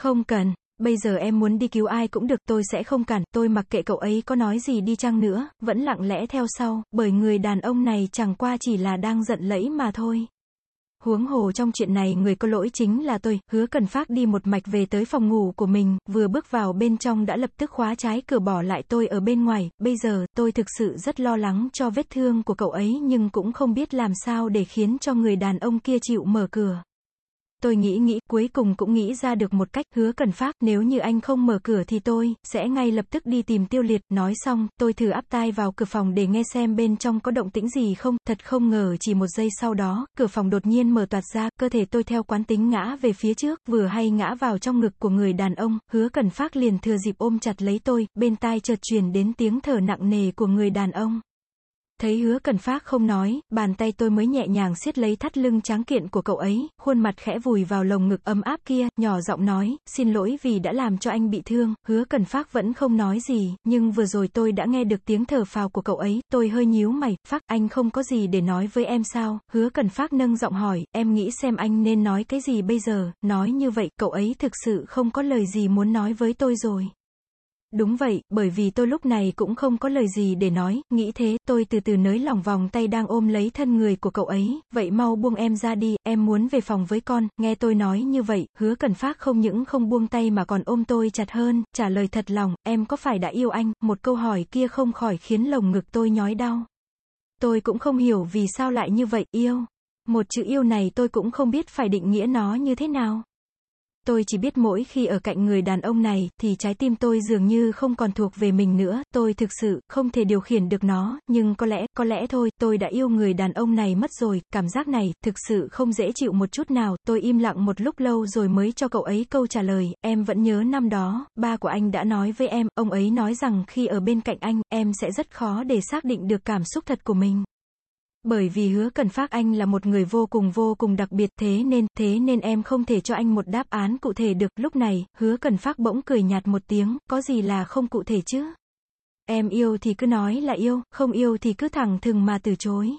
Không cần, bây giờ em muốn đi cứu ai cũng được tôi sẽ không cản, tôi mặc kệ cậu ấy có nói gì đi chăng nữa, vẫn lặng lẽ theo sau, bởi người đàn ông này chẳng qua chỉ là đang giận lẫy mà thôi. Huống hồ trong chuyện này người có lỗi chính là tôi, hứa cần phát đi một mạch về tới phòng ngủ của mình, vừa bước vào bên trong đã lập tức khóa trái cửa bỏ lại tôi ở bên ngoài, bây giờ, tôi thực sự rất lo lắng cho vết thương của cậu ấy nhưng cũng không biết làm sao để khiến cho người đàn ông kia chịu mở cửa. Tôi nghĩ nghĩ, cuối cùng cũng nghĩ ra được một cách, hứa cần phát, nếu như anh không mở cửa thì tôi, sẽ ngay lập tức đi tìm tiêu liệt, nói xong, tôi thử áp tai vào cửa phòng để nghe xem bên trong có động tĩnh gì không, thật không ngờ chỉ một giây sau đó, cửa phòng đột nhiên mở toạt ra, cơ thể tôi theo quán tính ngã về phía trước, vừa hay ngã vào trong ngực của người đàn ông, hứa cần phát liền thừa dịp ôm chặt lấy tôi, bên tai chợt truyền đến tiếng thở nặng nề của người đàn ông. Thấy hứa cần phát không nói, bàn tay tôi mới nhẹ nhàng siết lấy thắt lưng tráng kiện của cậu ấy, khuôn mặt khẽ vùi vào lồng ngực ấm áp kia, nhỏ giọng nói, xin lỗi vì đã làm cho anh bị thương, hứa cần phát vẫn không nói gì, nhưng vừa rồi tôi đã nghe được tiếng thở phào của cậu ấy, tôi hơi nhíu mày, phát, anh không có gì để nói với em sao, hứa cần phát nâng giọng hỏi, em nghĩ xem anh nên nói cái gì bây giờ, nói như vậy, cậu ấy thực sự không có lời gì muốn nói với tôi rồi. Đúng vậy, bởi vì tôi lúc này cũng không có lời gì để nói, nghĩ thế, tôi từ từ nới lỏng vòng tay đang ôm lấy thân người của cậu ấy, vậy mau buông em ra đi, em muốn về phòng với con, nghe tôi nói như vậy, hứa cần phát không những không buông tay mà còn ôm tôi chặt hơn, trả lời thật lòng, em có phải đã yêu anh, một câu hỏi kia không khỏi khiến lồng ngực tôi nhói đau. Tôi cũng không hiểu vì sao lại như vậy, yêu. Một chữ yêu này tôi cũng không biết phải định nghĩa nó như thế nào. Tôi chỉ biết mỗi khi ở cạnh người đàn ông này, thì trái tim tôi dường như không còn thuộc về mình nữa, tôi thực sự, không thể điều khiển được nó, nhưng có lẽ, có lẽ thôi, tôi đã yêu người đàn ông này mất rồi, cảm giác này, thực sự không dễ chịu một chút nào, tôi im lặng một lúc lâu rồi mới cho cậu ấy câu trả lời, em vẫn nhớ năm đó, ba của anh đã nói với em, ông ấy nói rằng khi ở bên cạnh anh, em sẽ rất khó để xác định được cảm xúc thật của mình. Bởi vì hứa cần phát anh là một người vô cùng vô cùng đặc biệt thế nên, thế nên em không thể cho anh một đáp án cụ thể được. Lúc này, hứa cần phát bỗng cười nhạt một tiếng, có gì là không cụ thể chứ? Em yêu thì cứ nói là yêu, không yêu thì cứ thẳng thừng mà từ chối.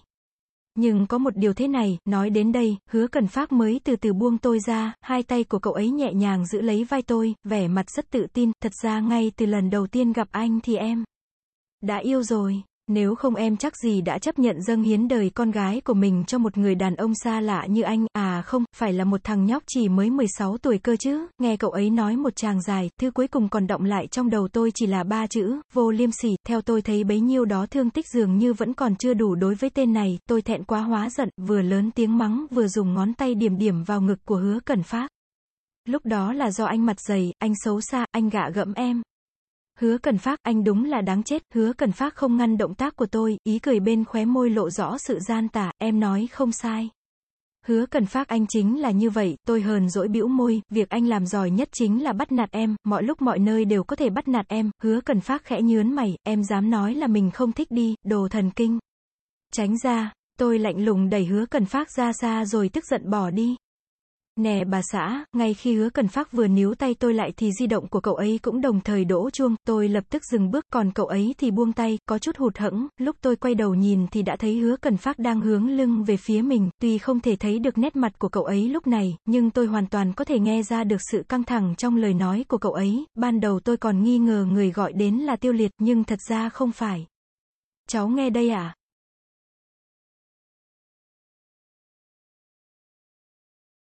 Nhưng có một điều thế này, nói đến đây, hứa cần phát mới từ từ buông tôi ra, hai tay của cậu ấy nhẹ nhàng giữ lấy vai tôi, vẻ mặt rất tự tin, thật ra ngay từ lần đầu tiên gặp anh thì em đã yêu rồi. Nếu không em chắc gì đã chấp nhận dâng hiến đời con gái của mình cho một người đàn ông xa lạ như anh, à không, phải là một thằng nhóc chỉ mới 16 tuổi cơ chứ, nghe cậu ấy nói một tràng dài, thư cuối cùng còn động lại trong đầu tôi chỉ là ba chữ, vô liêm sỉ, theo tôi thấy bấy nhiêu đó thương tích dường như vẫn còn chưa đủ đối với tên này, tôi thẹn quá hóa giận, vừa lớn tiếng mắng, vừa dùng ngón tay điểm điểm vào ngực của hứa cần phát. Lúc đó là do anh mặt dày, anh xấu xa, anh gạ gẫm em. Hứa cần phát, anh đúng là đáng chết, hứa cần phát không ngăn động tác của tôi, ý cười bên khóe môi lộ rõ sự gian tả, em nói không sai. Hứa cần phát anh chính là như vậy, tôi hờn dỗi bĩu môi, việc anh làm giỏi nhất chính là bắt nạt em, mọi lúc mọi nơi đều có thể bắt nạt em, hứa cần phát khẽ nhướn mày, em dám nói là mình không thích đi, đồ thần kinh. Tránh ra, tôi lạnh lùng đẩy hứa cần phát ra xa rồi tức giận bỏ đi. Nè bà xã, ngay khi hứa cần phát vừa níu tay tôi lại thì di động của cậu ấy cũng đồng thời đổ chuông, tôi lập tức dừng bước, còn cậu ấy thì buông tay, có chút hụt hẫng, lúc tôi quay đầu nhìn thì đã thấy hứa cần phát đang hướng lưng về phía mình, tuy không thể thấy được nét mặt của cậu ấy lúc này, nhưng tôi hoàn toàn có thể nghe ra được sự căng thẳng trong lời nói của cậu ấy, ban đầu tôi còn nghi ngờ người gọi đến là tiêu liệt, nhưng thật ra không phải. Cháu nghe đây à?